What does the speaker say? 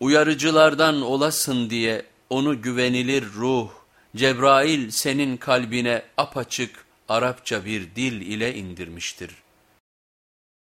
Uyarıcılardan olasın diye onu güvenilir ruh, Cebrail senin kalbine apaçık Arapça bir dil ile indirmiştir.